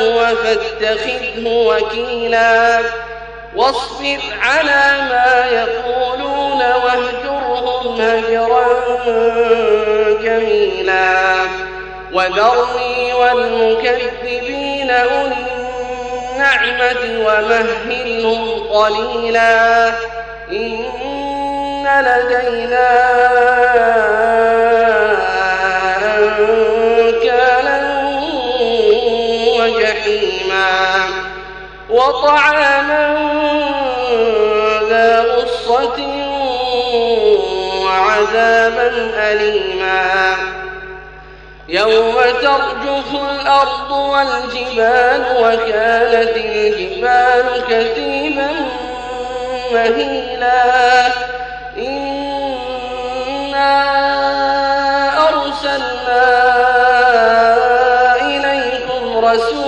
هو فاتخذه وكيلا. واصبر على ما يقولون واهجرهم هجرا جميلا. وذرني والمكذبين أولي النعمة ومهلهم قليلا. إن لدينا وطعاما ذا غصة وعذابا أليما. يوم ترجف الأرض والجبال وكانت الجبال كثيبا مهيلا. إنا أرسلنا إليكم رسولا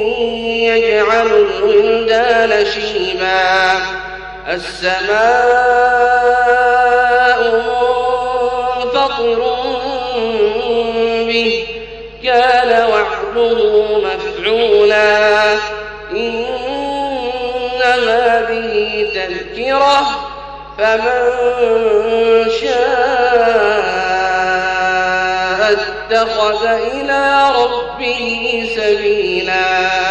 يجعل الولدان شيبا. السماء منفطر به كان وعده مفعولا. إن هذه تذكرة فمن شاء اتخذ إلى ربه سبيلا.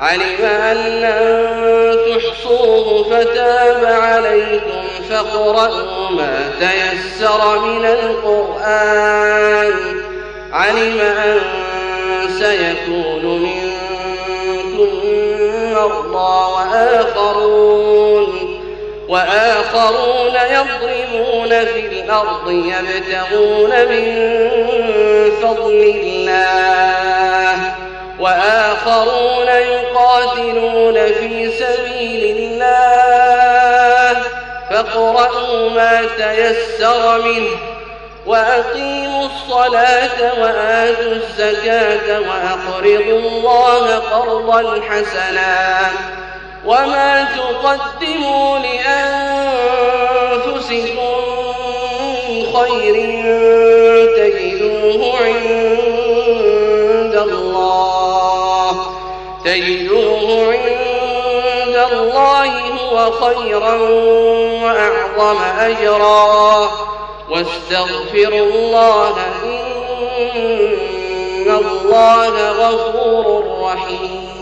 علم أن لن تحصوه فتاب عليكم فاقرأوا ما تيسر من القرآن. علم أن سيكون منكم مرضى وآخرون. وآخرون يضربون في الأرض يبتغون من في سبيل الله فاقرأوا ما تيسر منه وأقيموا الصلاة وآتوا الزكاة وأقرضوا الله قرضا حسنا وما تقدموا لأنفسكم خير تجدوه عند تجدوه عند الله هو خيرا وأعظم أجرا. واستغفروا الله إن الله غفور رحيم.